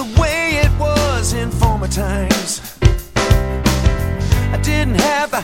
the way it was in former times. I didn't have the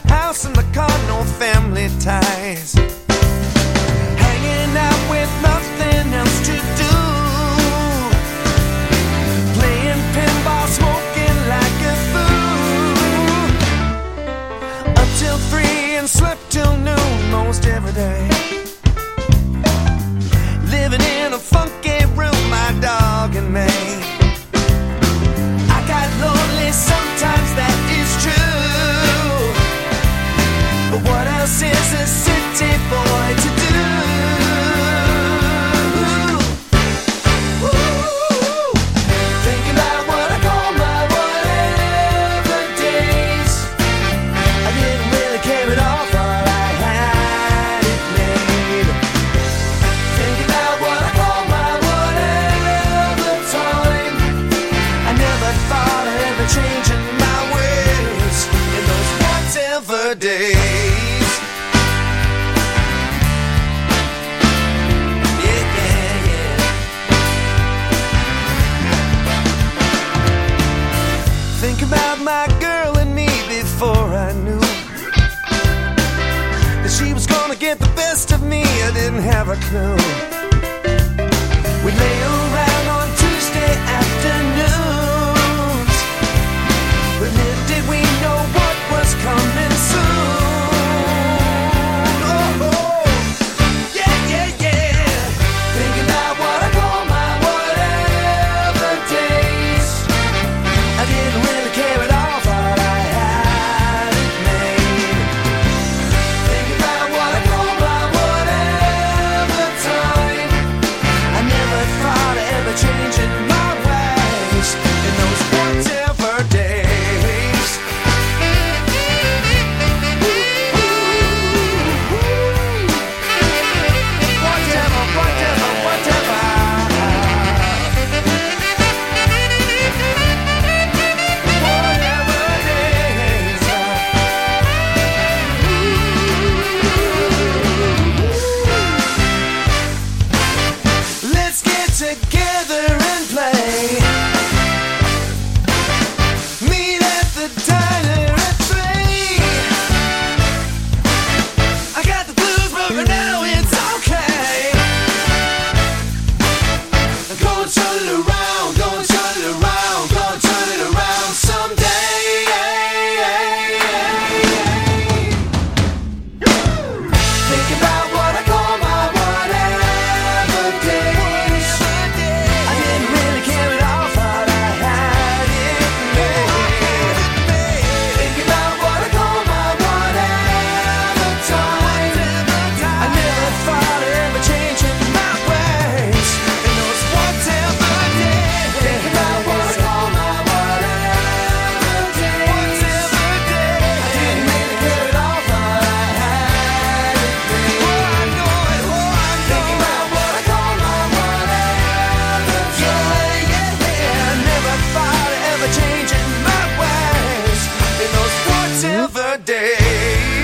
changing my ways in those days. Yeah, yeah, yeah. Think about my girl and me before I knew that she was gonna get the best of me. I didn't have a clue. We lay till the day.